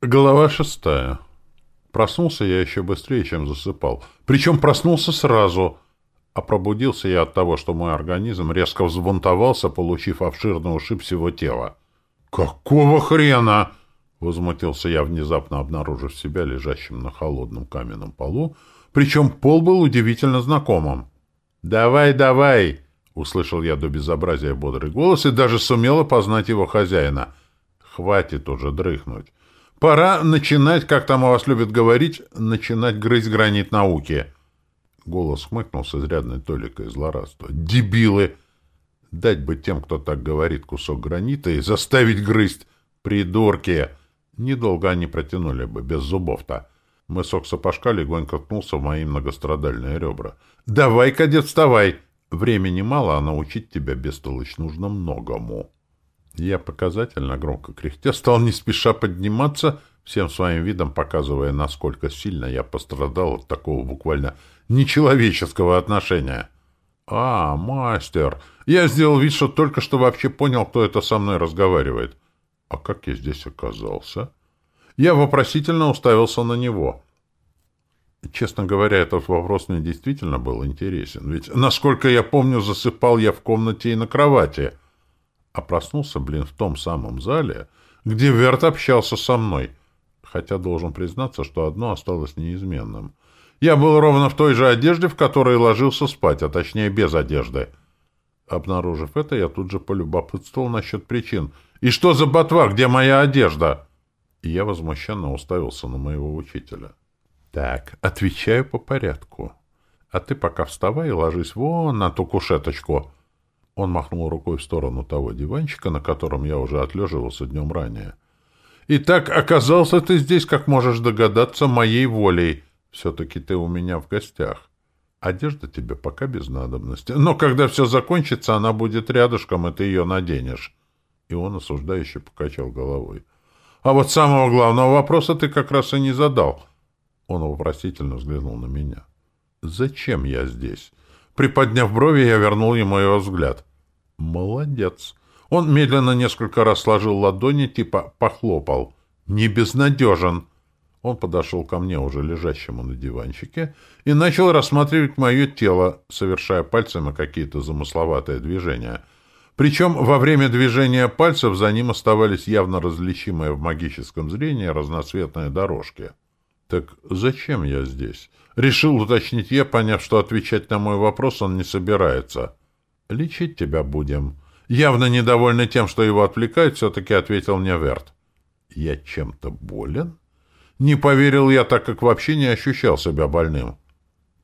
Глава шестая. Проснулся я еще быстрее, чем засыпал. Причем проснулся сразу. А пробудился я от того, что мой организм резко взбунтовался, получив обширный ушиб всего тела. «Какого хрена?» — возмутился я, внезапно обнаружив себя лежащим на холодном каменном полу, причем пол был удивительно знакомым. «Давай, давай!» — услышал я до безобразия бодрый голос и даже сумел опознать его хозяина. «Хватит уже дрыхнуть. Пора начинать, как там у вас любят говорить, начинать грызть гранит науки. Голос хмыкнул с изрядной толикой злорадства. Дебилы! Дать бы тем, кто так говорит, кусок гранита и заставить грызть. Придурки! Недолго они протянули бы, без зубов-то. Мысок сапожка легонько ткнулся в мои многострадальные ребра. «Давай, кадет, вставай! Времени мало, а научить тебя, бестолочь, нужно многому». Я показательно громко кряхтя стал не спеша подниматься, всем своим видом показывая, насколько сильно я пострадал от такого буквально нечеловеческого отношения. «А, мастер! Я сделал вид, что только что вообще понял, кто это со мной разговаривает. А как я здесь оказался?» Я вопросительно уставился на него. Честно говоря, этот вопрос мне действительно был интересен, ведь, насколько я помню, засыпал я в комнате и на кровати — а проснулся, блин, в том самом зале, где Верт общался со мной. Хотя должен признаться, что одно осталось неизменным. Я был ровно в той же одежде, в которой ложился спать, а точнее без одежды. Обнаружив это, я тут же полюбопытствовал насчет причин. «И что за ботва? Где моя одежда?» И я возмущенно уставился на моего учителя. «Так, отвечаю по порядку. А ты пока вставай и ложись вон на ту кушеточку». Он махнул рукой в сторону того диванчика, на котором я уже отлеживался днем ранее. «Итак, оказался ты здесь, как можешь догадаться, моей волей. Все-таки ты у меня в гостях. Одежда тебе пока без надобности. Но когда все закончится, она будет рядышком, и ты ее наденешь». И он осуждающе покачал головой. «А вот самого главного вопроса ты как раз и не задал». Он вопросительно взглянул на меня. «Зачем я здесь?» Приподняв брови, я вернул ему его взгляд. Молодец. Он медленно несколько раз сложил ладони, типа похлопал. Не безнадежен. Он подошел ко мне, уже лежащему на диванчике, и начал рассматривать мое тело, совершая пальцами какие-то замысловатые движения. Причем во время движения пальцев за ним оставались явно различимые в магическом зрении разноцветные дорожки. «Так зачем я здесь?» Решил уточнить я, поняв, что отвечать на мой вопрос он не собирается. «Лечить тебя будем». Явно недовольный тем, что его отвлекают, все-таки ответил мне Верт. «Я чем-то болен?» Не поверил я, так как вообще не ощущал себя больным.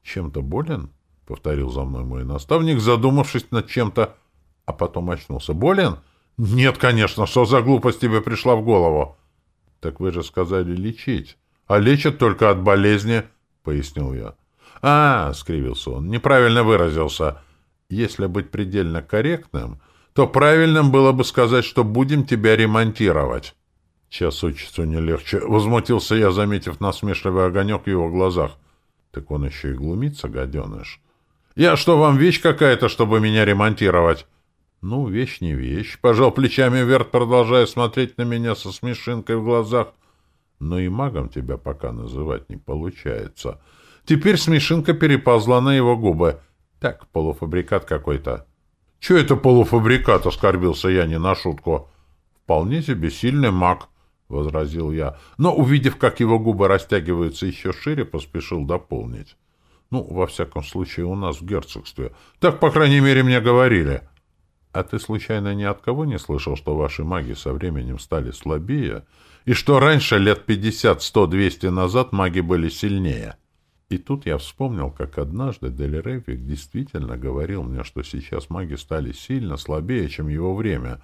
«Чем-то болен?» — повторил за мной мой наставник, задумавшись над чем-то, а потом очнулся. «Болен?» «Нет, конечно, что за глупость тебе пришла в голову?» «Так вы же сказали лечить, а лечат только от болезни», — пояснил я. «А, — скривился он, — неправильно выразился. Если быть предельно корректным, то правильным было бы сказать, что будем тебя ремонтировать. Час учится не легче. Возмутился я, заметив насмешливый огонек в его глазах. Так он еще и глумится, гаденыш. Я что, вам вещь какая-то, чтобы меня ремонтировать? Ну, вещь не вещь. Пожал плечами вверх, продолжая смотреть на меня со смешинкой в глазах. Но и магом тебя пока называть не получается. Теперь смешинка переползла на его губы — так, полуфабрикат какой-то. — Че это полуфабрикат? — оскорбился я не на шутку. — Вполне себе сильный маг, — возразил я. Но, увидев, как его губы растягиваются еще шире, поспешил дополнить. Ну, во всяком случае, у нас в герцогстве. Так, по крайней мере, мне говорили. А ты, случайно, ни от кого не слышал, что ваши маги со временем стали слабее, и что раньше, лет пятьдесят, сто, двести назад, маги были сильнее? — и тут я вспомнил, как однажды Дель Рейвик действительно говорил мне, что сейчас маги стали сильно слабее, чем его время.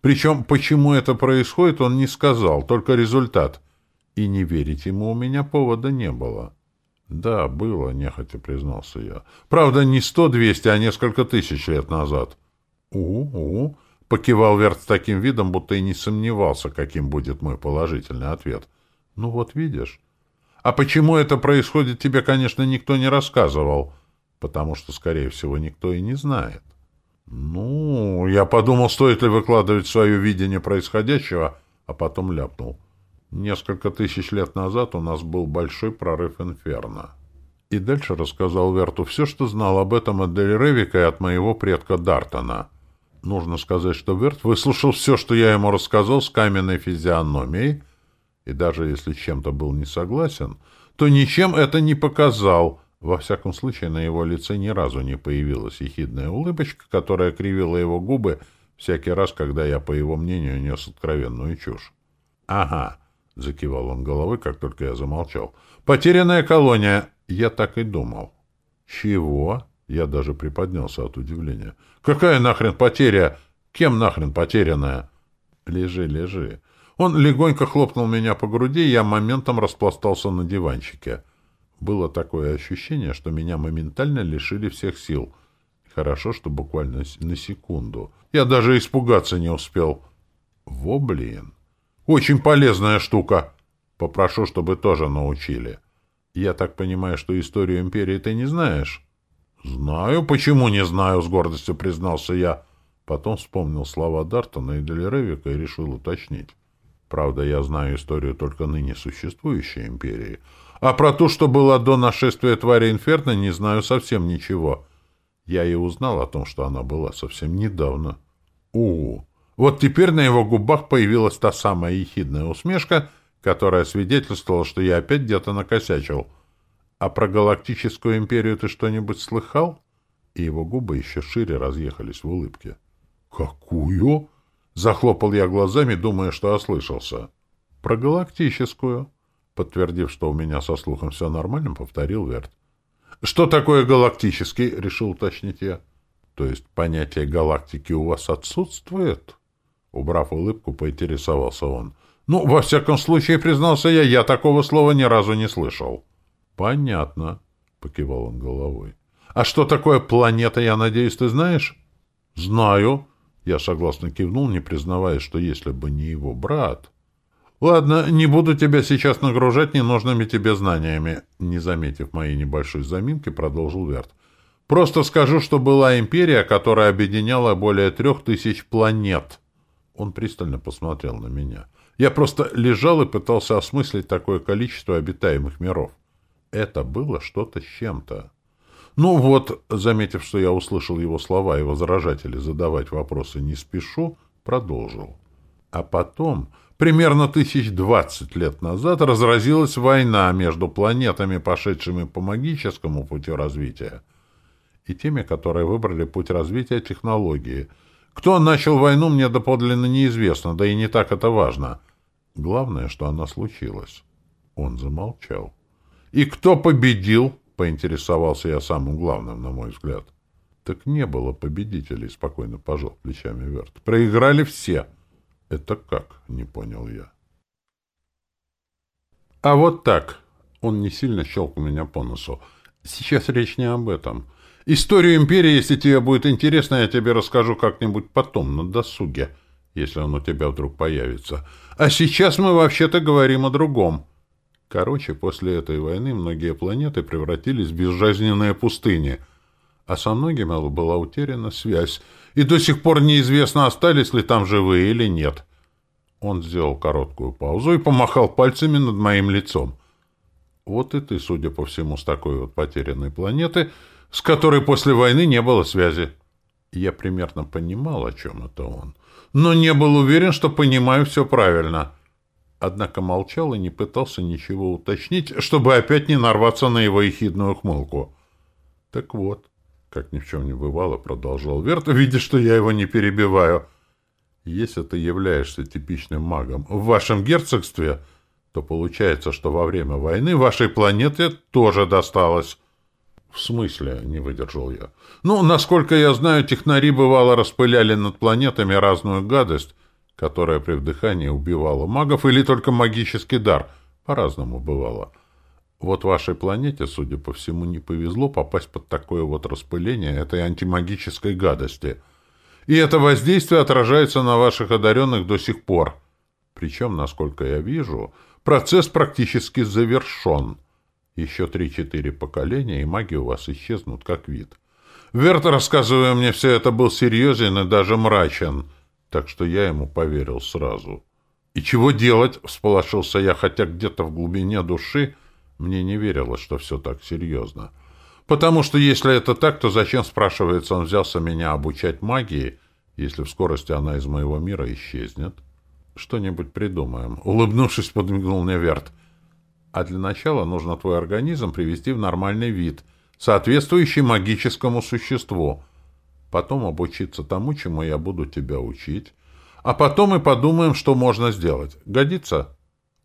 Причем, почему это происходит, он не сказал, только результат. И не верить ему у меня повода не было. Да, было, нехотя признался я. Правда, не сто-двести, а несколько тысяч лет назад. У-у, покивал Верт с таким видом, будто и не сомневался, каким будет мой положительный ответ. Ну вот видишь... А почему это происходит, тебе, конечно, никто не рассказывал, потому что, скорее всего, никто и не знает. Ну, я подумал, стоит ли выкладывать свое видение происходящего, а потом ляпнул. Несколько тысяч лет назад у нас был большой прорыв инферно. И дальше рассказал Верту все, что знал об этом от Дель Ревика и от моего предка Дартона. Нужно сказать, что Верт выслушал все, что я ему рассказал с каменной физиономией, и даже если чем-то был не согласен, то ничем это не показал. Во всяком случае, на его лице ни разу не появилась ехидная улыбочка, которая кривила его губы всякий раз, когда я, по его мнению, нес откровенную чушь. «Ага», — закивал он головой, как только я замолчал. «Потерянная колония. Я так и думал. Чего? Я даже приподнялся от удивления. Какая нахрен потеря? Кем нахрен потерянная? Лежи, лежи. Он легонько хлопнул меня по груди, и я моментом распластался на диванчике. Было такое ощущение, что меня моментально лишили всех сил. Хорошо, что буквально на секунду. Я даже испугаться не успел. Во, блин. Очень полезная штука. Попрошу, чтобы тоже научили. — я так понимаю, что историю империи ты не знаешь? Знаю. Почему не знаю? С гордостью признался я. Потом вспомнил слова Дартона и Делеревика и решил уточнить. Правда, я знаю историю только ныне существующей империи. А про ту, что было до нашествия твари Инферно, не знаю совсем ничего. Я и узнал о том, что она была совсем недавно. У, вот теперь на его губах появилась та самая ехидная усмешка, которая свидетельствовала, что я опять где-то накосячил. А про галактическую империю ты что-нибудь слыхал? И его губы еще шире разъехались в улыбке. «Какую?» — захлопал я глазами, думая, что ослышался. «Про галактическую», — подтвердив, что у меня со слухом все нормально, повторил Верт. «Что такое галактический?» — решил уточнить я. «То есть понятие галактики у вас отсутствует?» Убрав улыбку, поинтересовался он. Ну, во всяком случае, признался я, я такого слова ни разу не слышал. Понятно, покивал он головой. А что такое планета, я надеюсь, ты знаешь? Знаю. Я согласно кивнул, не признавая, что если бы не его брат... Ладно, не буду тебя сейчас нагружать ненужными тебе знаниями, не заметив моей небольшой заминки, продолжил Верт. Просто скажу, что была империя, которая объединяла более трех тысяч планет. Он пристально посмотрел на меня. — я просто лежал и пытался осмыслить такое количество обитаемых миров. Это было что-то с чем-то. Ну вот, заметив, что я услышал его слова и возражатели задавать вопросы не спешу, продолжил. А потом, примерно тысяч двадцать лет назад, разразилась война между планетами, пошедшими по магическому пути развития, и теми, которые выбрали путь развития технологии. Кто начал войну, мне доподлинно неизвестно, да и не так это важно — Главное, что она случилась. Он замолчал. «И кто победил?» — поинтересовался я самым главным, на мой взгляд. «Так не было победителей», — спокойно пожал плечами Верт. «Проиграли все». «Это как?» — не понял я. «А вот так». Он не сильно щелкал меня по носу. «Сейчас речь не об этом. Историю империи, если тебе будет интересно, я тебе расскажу как-нибудь потом, на досуге если он у тебя вдруг появится. А сейчас мы вообще-то говорим о другом. Короче, после этой войны многие планеты превратились в безжизненные пустыни, а со многими была утеряна связь, и до сих пор неизвестно, остались ли там живые или нет. Он сделал короткую паузу и помахал пальцами над моим лицом. Вот и ты, судя по всему, с такой вот потерянной планеты, с которой после войны не было связи. Я примерно понимал, о чем это он но не был уверен, что понимаю все правильно. Однако молчал и не пытался ничего уточнить, чтобы опять не нарваться на его ехидную ухмылку. Так вот, как ни в чем не бывало, продолжал Верт, видя, что я его не перебиваю. Если ты являешься типичным магом в вашем герцогстве, то получается, что во время войны вашей планете тоже досталось. — В смысле? — не выдержал я. — Ну, насколько я знаю, технари бывало распыляли над планетами разную гадость, которая при вдыхании убивала магов, или только магический дар. По-разному бывало. Вот вашей планете, судя по всему, не повезло попасть под такое вот распыление этой антимагической гадости. И это воздействие отражается на ваших одаренных до сих пор. Причем, насколько я вижу, процесс практически завершен — еще три-четыре поколения, и маги у вас исчезнут как вид. Верт, рассказывая мне все это, был серьезен и даже мрачен, так что я ему поверил сразу. «И чего делать?» — всполошился я, хотя где-то в глубине души мне не верилось, что все так серьезно. Потому что если это так, то зачем, спрашивается, он взялся меня обучать магии, если в скорости она из моего мира исчезнет? Что-нибудь придумаем. Улыбнувшись, подмигнул мне Верт. А для начала нужно твой организм привести в нормальный вид, соответствующий магическому существу. Потом обучиться тому, чему я буду тебя учить. А потом мы подумаем, что можно сделать. Годится?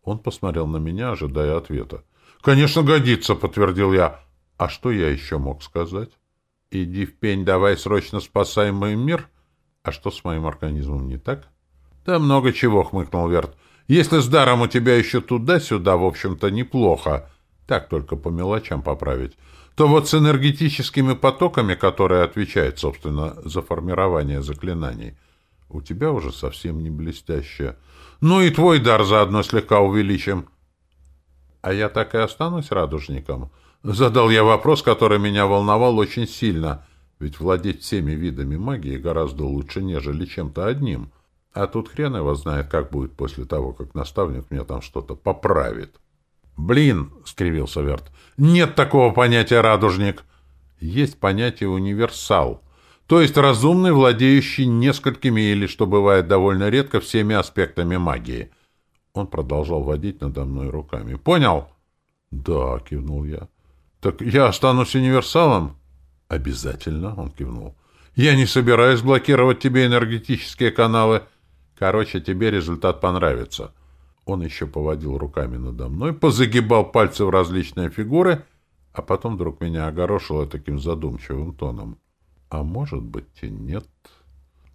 Он посмотрел на меня, ожидая ответа. «Конечно, годится», — подтвердил я. «А что я еще мог сказать?» «Иди в пень, давай срочно спасай мой мир». «А что с моим организмом не так?» «Да много чего», — хмыкнул Верт. «Если с даром у тебя еще туда-сюда, в общем-то, неплохо, так только по мелочам поправить, то вот с энергетическими потоками, которые отвечают, собственно, за формирование заклинаний, у тебя уже совсем не блестяще. Ну и твой дар заодно слегка увеличим». «А я так и останусь радужником?» Задал я вопрос, который меня волновал очень сильно, ведь владеть всеми видами магии гораздо лучше, нежели чем-то одним. А тут хрен его знает, как будет после того, как наставник мне там что-то поправит. «Блин!» — скривился Верт. «Нет такого понятия «радужник». Есть понятие «универсал», то есть разумный, владеющий несколькими или, что бывает довольно редко, всеми аспектами магии. Он продолжал водить надо мной руками. «Понял?» «Да», — кивнул я. «Так я останусь универсалом?» «Обязательно», — он кивнул. «Я не собираюсь блокировать тебе энергетические каналы. Короче, тебе результат понравится». Он еще поводил руками надо мной, позагибал пальцы в различные фигуры, а потом вдруг меня огорошило таким задумчивым тоном. «А может быть и нет?»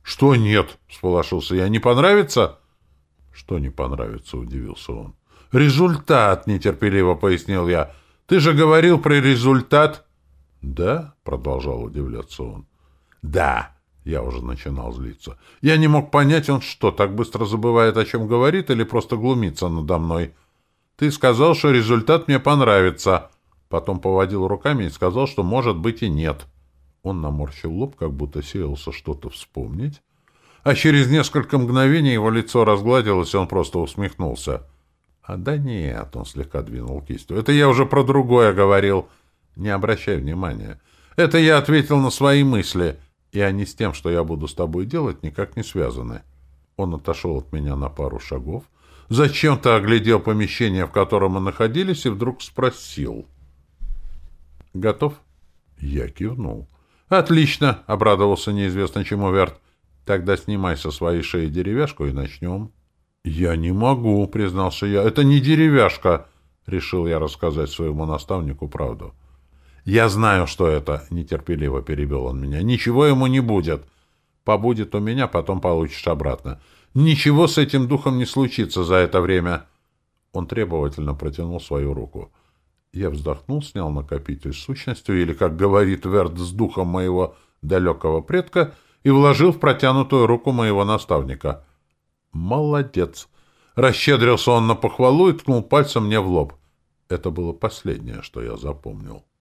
«Что нет?» — сполошился я. «Не понравится?» Что не понравится, удивился он. Результат, нетерпеливо пояснил я. Ты же говорил про результат. Да, продолжал удивляться он. Да, я уже начинал злиться. Я не мог понять, он что, так быстро забывает, о чем говорит, или просто глумится надо мной. Ты сказал, что результат мне понравится. Потом поводил руками и сказал, что может быть и нет. Он наморщил лоб, как будто сеялся что-то вспомнить, а через несколько мгновений его лицо разгладилось, и он просто усмехнулся. — А да нет, — он слегка двинул кистью, — это я уже про другое говорил. Не обращай внимания. Это я ответил на свои мысли, и они с тем, что я буду с тобой делать, никак не связаны. Он отошел от меня на пару шагов, зачем-то оглядел помещение, в котором мы находились, и вдруг спросил. — Готов? Я кивнул. — Отлично, — обрадовался неизвестно чему Верт. Тогда снимай со своей шеи деревяшку и начнем. — Я не могу, — признался я. — Это не деревяшка, — решил я рассказать своему наставнику правду. — Я знаю, что это, — нетерпеливо перебил он меня. — Ничего ему не будет. Побудет у меня, потом получишь обратно. Ничего с этим духом не случится за это время. Он требовательно протянул свою руку. Я вздохнул, снял накопитель с сущностью, или, как говорит Верд, с духом моего далекого предка — и вложил в протянутую руку моего наставника. «Молодец!» Расщедрился он на похвалу и ткнул пальцем мне в лоб. Это было последнее, что я запомнил.